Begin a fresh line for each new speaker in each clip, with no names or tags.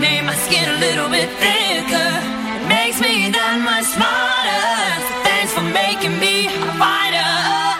made my skin a little bit thicker. Makes me that much smarter. Thanks for making me a fighter.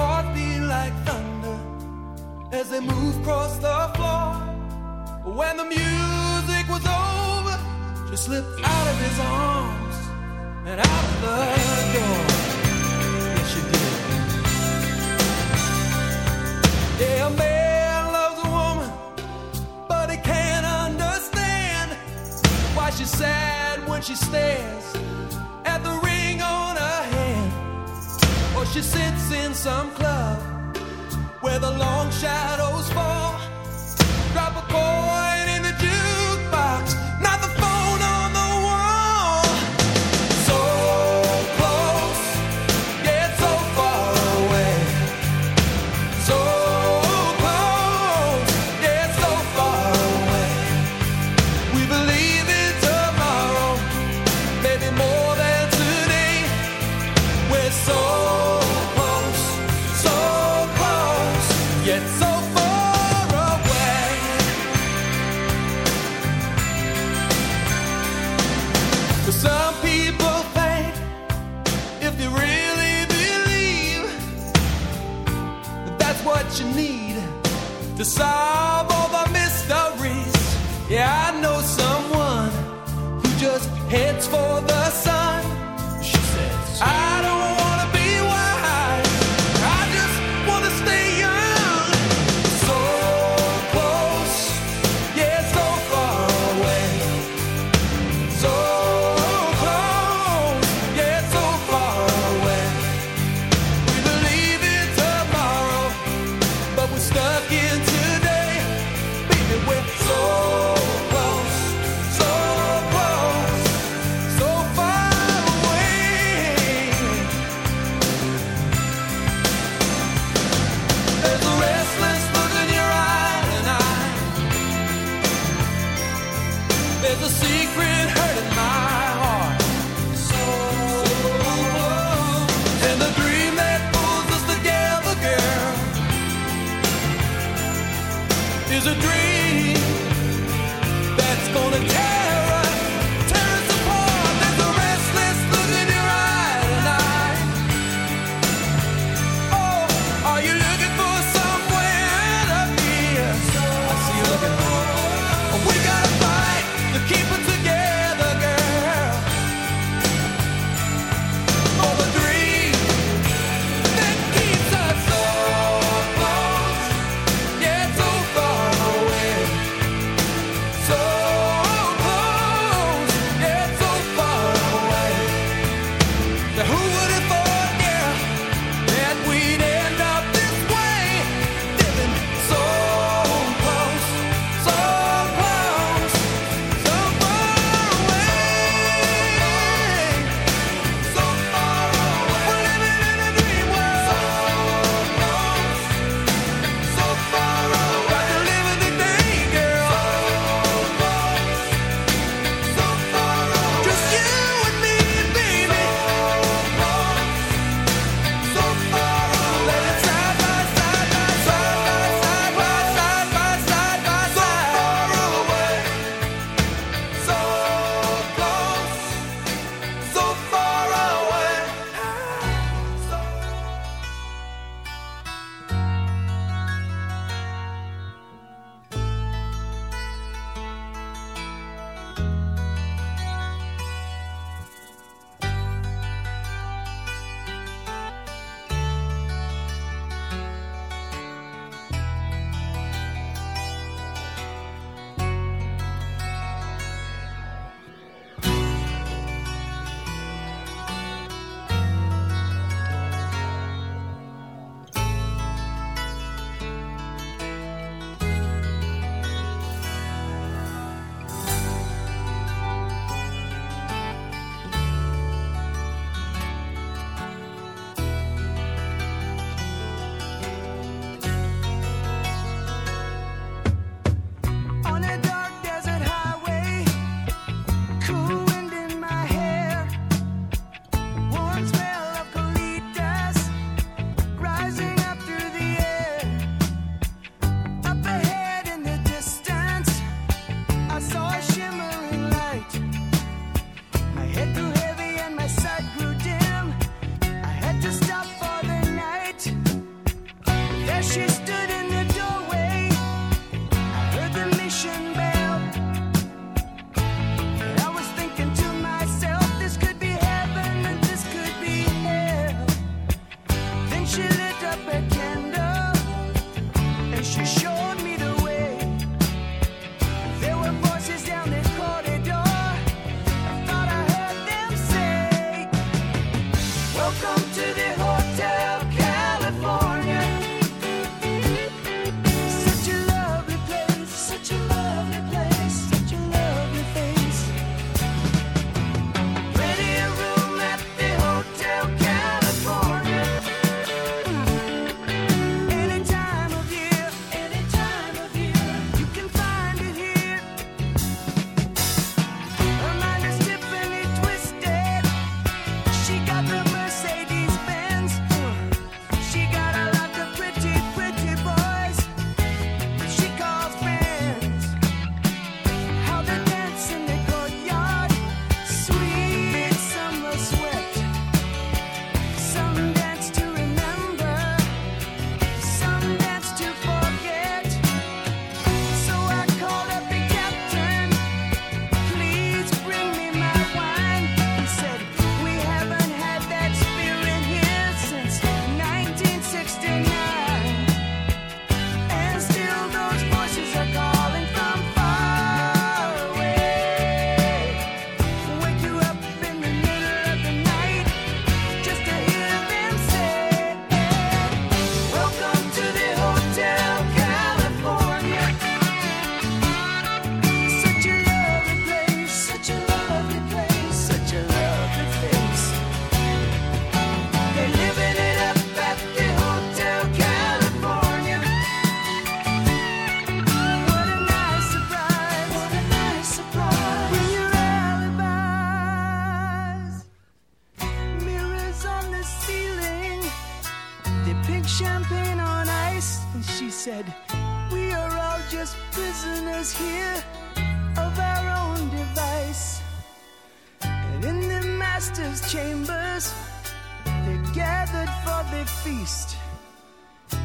Heart beat like thunder as they moved across the floor. When the music was over, she slipped out of his arms and out the door. Yes, she did. Yeah, a man loves a woman, but he can't understand why she's sad when she stares she sits in some club where the long shadows fall. Drop a coin
said, We are all just prisoners here of our own device. And in the master's chambers, they're gathered for the feast.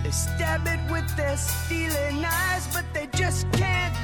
They stab it with their steely knives, but they just can't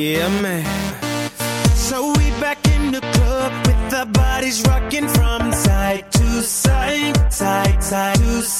Yeah, man. So we back in the club with our bodies rocking from side to side, side, side to side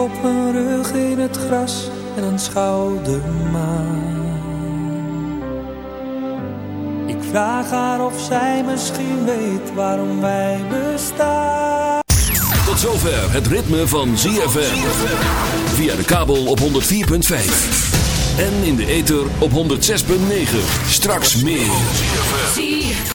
op mijn rug in het gras en een schouder maan. Ik vraag haar of zij misschien weet waarom wij bestaan.
Tot zover het ritme van ZFM. Via de kabel op 104.5. En in de ether op 106.9. Straks meer.